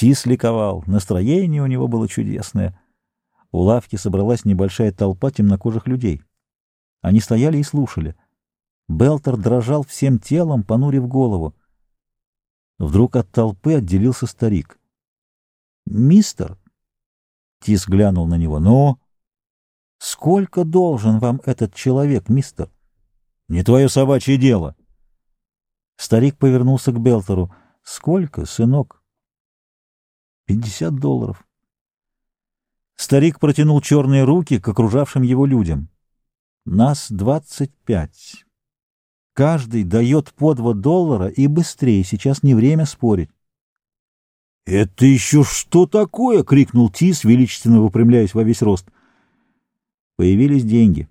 Тис ликовал, настроение у него было чудесное. У лавки собралась небольшая толпа темнокожих людей. Они стояли и слушали. Белтер дрожал всем телом, понурив голову. Вдруг от толпы отделился старик. «Мистер!» Тис глянул на него. «Ну?» «Сколько должен вам этот человек, мистер?» «Не твое собачье дело!» Старик повернулся к Белтеру. «Сколько, сынок?» «Пятьдесят долларов». Старик протянул черные руки к окружавшим его людям. «Нас двадцать пять. Каждый дает по два доллара и быстрее, сейчас не время спорить». «Это еще что такое?» — крикнул Тис, величественно выпрямляясь во весь рост. Появились деньги.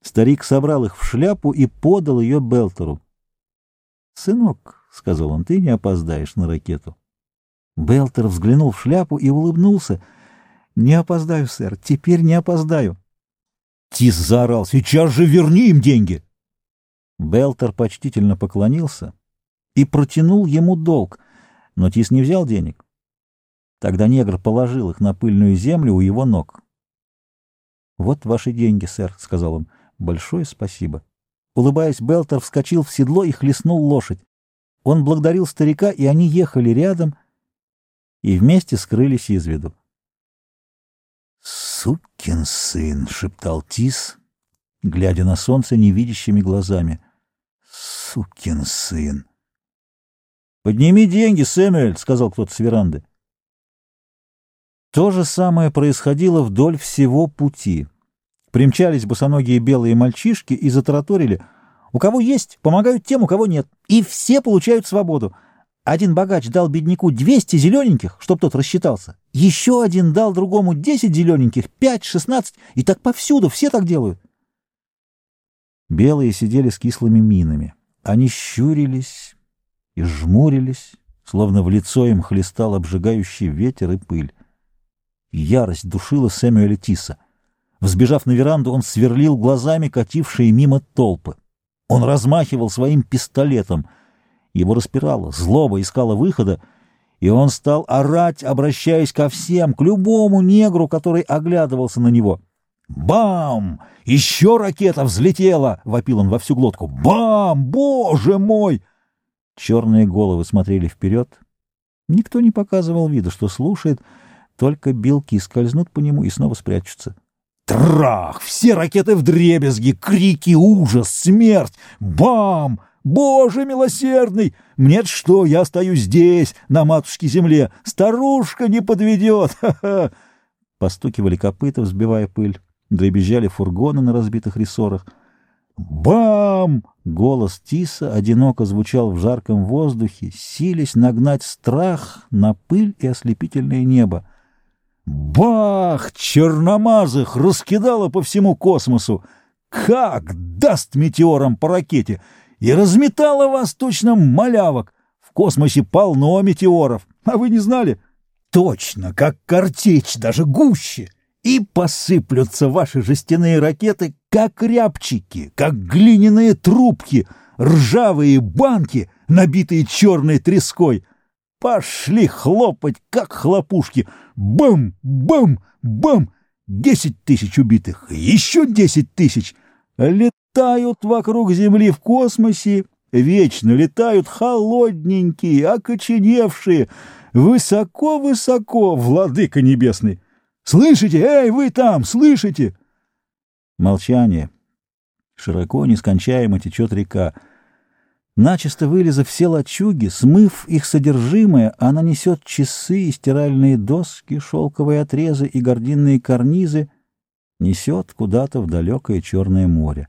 Старик собрал их в шляпу и подал ее Белтеру. «Сынок», — сказал он, — «ты не опоздаешь на ракету». Белтер взглянул в шляпу и улыбнулся — «Не опоздаю, сэр, теперь не опоздаю». Тис заорал, «Сейчас же верни им деньги!» Белтер почтительно поклонился и протянул ему долг, но Тис не взял денег. Тогда негр положил их на пыльную землю у его ног. «Вот ваши деньги, сэр», — сказал он. «Большое спасибо». Улыбаясь, Белтер вскочил в седло и хлестнул лошадь. Он благодарил старика, и они ехали рядом и вместе скрылись из виду. «Сукин сын!» — шептал Тис, глядя на солнце невидящими глазами. «Сукин сын!» «Подними деньги, Сэмюэль!» — сказал кто-то с веранды. То же самое происходило вдоль всего пути. Примчались босоногие белые мальчишки и затараторили. «У кого есть, помогают тем, у кого нет. И все получают свободу. Один богач дал бедняку 200 зелененьких, чтоб тот рассчитался. Еще один дал другому 10 зелененьких, 5, 16, и так повсюду, все так делают. Белые сидели с кислыми минами. Они щурились и жмурились, словно в лицо им хлестал обжигающий ветер и пыль. Ярость душила Сэмюэля Тиса. Взбежав на веранду, он сверлил глазами катившие мимо толпы. Он размахивал своим пистолетом — его распирало, злоба искала выхода, и он стал орать, обращаясь ко всем, к любому негру, который оглядывался на него. «Бам! Еще ракета взлетела!» — вопил он во всю глотку. «Бам! Боже мой!» Черные головы смотрели вперед. Никто не показывал вида, что слушает, только белки скользнут по нему и снова спрячутся. Трах! Все ракеты в дребезги, крики, ужас, смерть! Бам! Боже милосердный! мне что, я стою здесь, на матушке земле. Старушка не подведет! Ха-ха!» Постукивали копыта, взбивая пыль. Дребезжали фургоны на разбитых рессорах. «Бам!» — голос Тиса одиноко звучал в жарком воздухе, сились нагнать страх на пыль и ослепительное небо. «Бах! Черномазых раскидало по всему космосу! Как даст метеором по ракете! И разметала вас точно малявок. В космосе полно метеоров. А вы не знали? Точно, как картечь, даже гуще. И посыплются ваши жестяные ракеты, как рябчики, как глиняные трубки, ржавые банки, набитые черной треской. Пошли хлопать, как хлопушки. Бам, бам, бам. Десять тысяч убитых, еще десять тысяч. Лет летают вокруг Земли в космосе, вечно летают холодненькие, окоченевшие, высоко-высоко, владыка небесный. Слышите? Эй, вы там, слышите? Молчание. Широко, нескончаемо течет река. Начисто вылезав все лачуги, смыв их содержимое, она несет часы, стиральные доски, шелковые отрезы и гординные карнизы, несет куда-то в далекое Черное море.